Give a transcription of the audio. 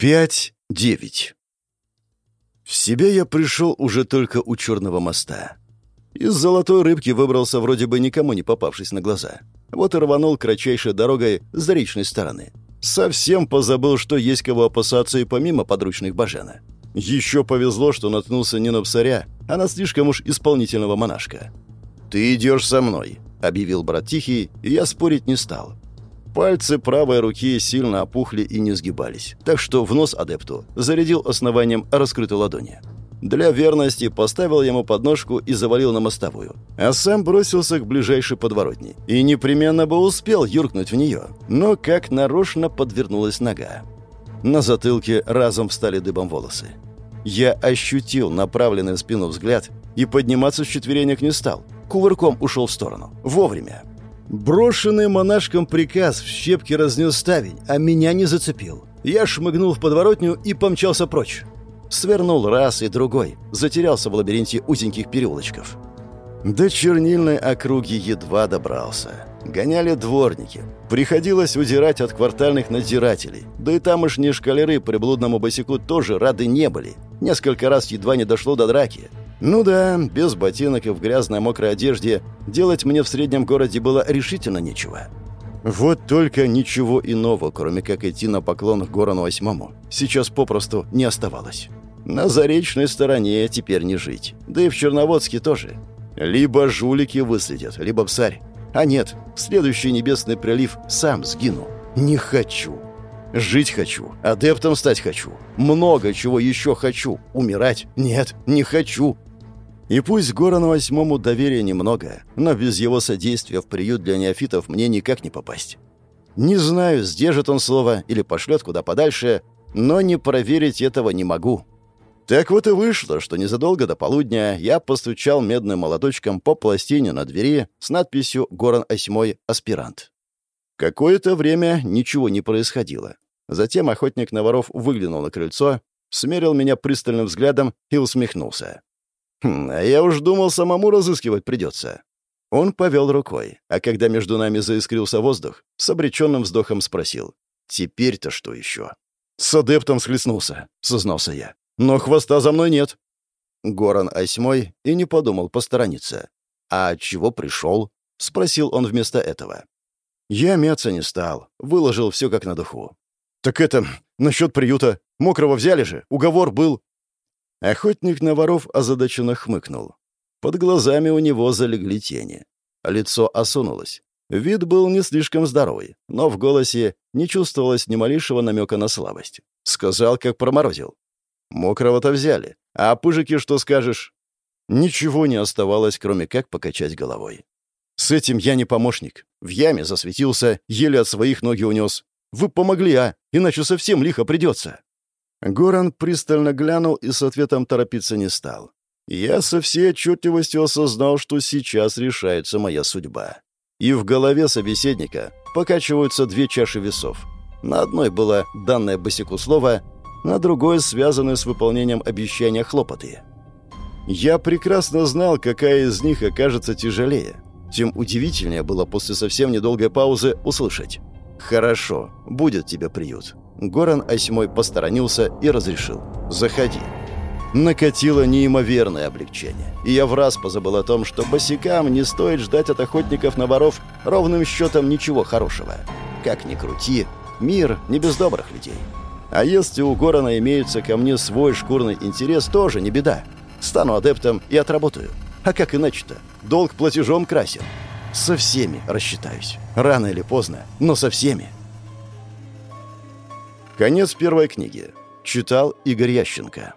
5-9 В себя я пришел уже только у Черного моста. Из золотой рыбки выбрался вроде бы никому не попавшись на глаза. Вот и рванул кратчайшей дорогой с заречной стороны. Совсем позабыл, что есть кого опасаться и помимо подручных Бажена. Еще повезло, что наткнулся не на псаря, а на слишком уж исполнительного монашка. «Ты идешь со мной», — объявил брат Тихий, и я спорить не стал. Пальцы правой руки сильно опухли и не сгибались, так что в нос адепту зарядил основанием раскрытой ладони. Для верности поставил ему подножку и завалил на мостовую. А сам бросился к ближайшей подворотне. И непременно бы успел юркнуть в нее. Но как нарочно подвернулась нога. На затылке разом встали дыбом волосы. Я ощутил направленный в спину взгляд и подниматься с четверенек не стал. Кувырком ушел в сторону. Вовремя. Брошенный монашком приказ в щепки разнес ставень, а меня не зацепил. Я шмыгнул в подворотню и помчался прочь. Свернул раз и другой, затерялся в лабиринте узеньких переулочков. До чернильной округи едва добрался. Гоняли дворники. Приходилось удирать от квартальных надзирателей. Да и тамошние шкалеры приблудному босику тоже рады не были. Несколько раз едва не дошло до драки. Ну да, без ботинок и в грязной мокрой одежде делать мне в среднем городе было решительно нечего. Вот только ничего иного, кроме как идти на поклон к Горану Восьмому, сейчас попросту не оставалось. На заречной стороне теперь не жить. Да и в Черноводске тоже. Либо жулики выследят, либо псарь. А нет, в следующий небесный прилив сам сгину. Не хочу. Жить хочу, адептом стать хочу. Много чего еще хочу. Умирать? Нет, не хочу. И пусть Горану Восьмому доверия немного, но без его содействия в приют для неофитов мне никак не попасть. Не знаю, сдержит он слово или пошлет куда подальше, но не проверить этого не могу. Так вот и вышло, что незадолго до полудня я постучал медным молоточком по пластине на двери с надписью «Горан Осьмой Аспирант». Какое-то время ничего не происходило. Затем охотник на воров выглянул на крыльцо, смерил меня пристальным взглядом и усмехнулся. «Хм, а я уж думал, самому разыскивать придется». Он повел рукой, а когда между нами заискрился воздух, с обреченным вздохом спросил. «Теперь-то что еще?» «С адептом схлестнулся», — сознался я. Но хвоста за мной нет». Горан Осьмой и не подумал посторониться. «А чего пришел?» — спросил он вместо этого. Я мяться не стал, выложил все как на духу. «Так это, насчет приюта. Мокрого взяли же, уговор был». Охотник на воров озадаченно хмыкнул. Под глазами у него залегли тени. Лицо осунулось. Вид был не слишком здоровый, но в голосе не чувствовалось ни малейшего намека на слабость. Сказал, как проморозил. Мокрого-то взяли. А пыжики что скажешь? Ничего не оставалось, кроме как покачать головой. С этим я не помощник. В яме засветился, еле от своих ноги унес. Вы помогли, а? Иначе совсем лихо придется. Горан пристально глянул и с ответом торопиться не стал. Я со всей отчетливостью осознал, что сейчас решается моя судьба. И в голове собеседника покачиваются две чаши весов. На одной было данное босику слово, на другой связаны с выполнением обещания хлопоты. Я прекрасно знал, какая из них окажется тяжелее. Тем удивительнее было после совсем недолгой паузы услышать. «Хорошо, будет тебе приют». Горан Осьмой посторонился и разрешил. «Заходи». Накатило неимоверное облегчение, и я в раз позабыл о том, что босикам не стоит ждать от охотников на воров ровным счетом ничего хорошего. Как ни крути, мир не без добрых людей. А если у Горана имеется ко мне свой шкурный интерес, тоже не беда. Стану адептом и отработаю. А как иначе-то? Долг платежом красен. Со всеми рассчитаюсь. Рано или поздно, но со всеми. Конец первой книги. Читал Игорь Ященко.